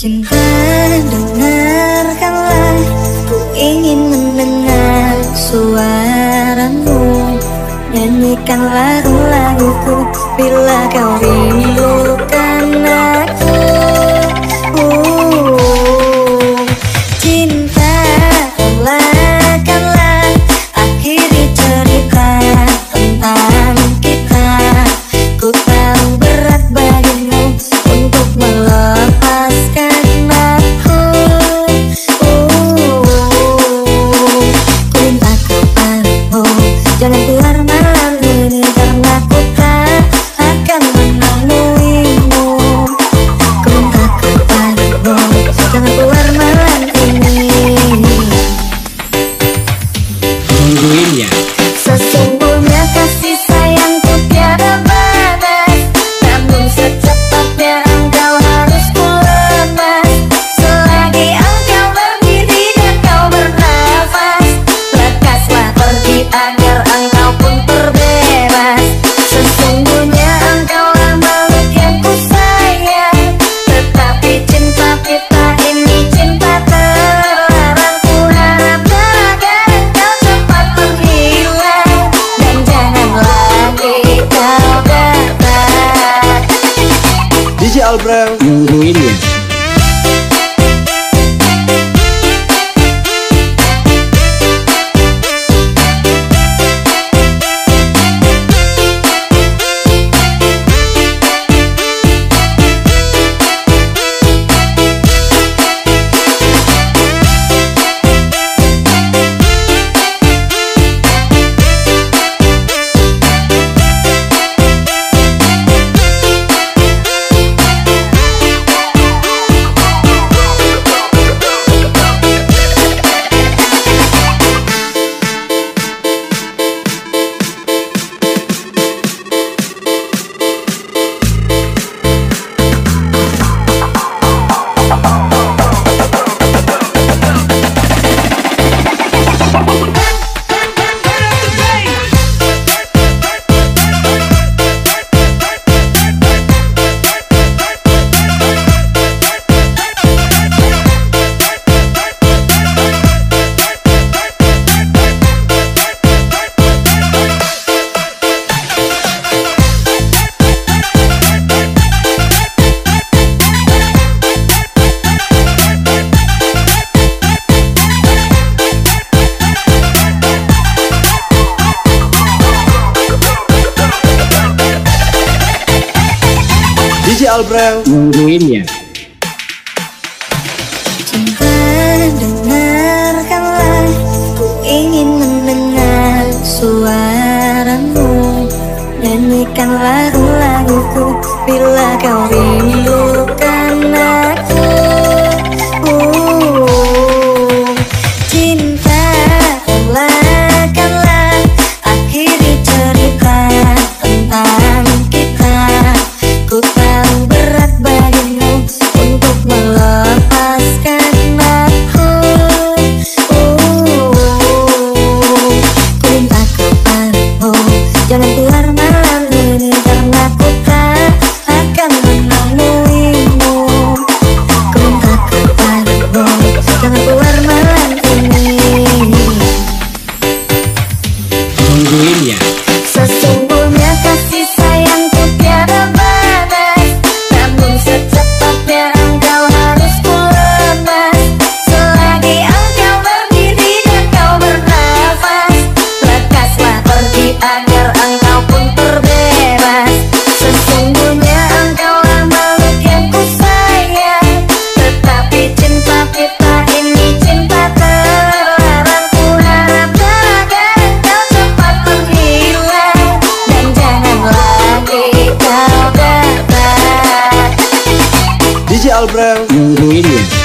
Cinta dengarkanlah. Ku ingin mendengar suaramu. Nyanyikanlah lagu-laguku. Bila kau rindukan aku Cabral Albrel. Mungkin ya. Suaramu. Nyanyikanlah lagu-laguku bila kau ingin. Yo Cabral. Murmúrio.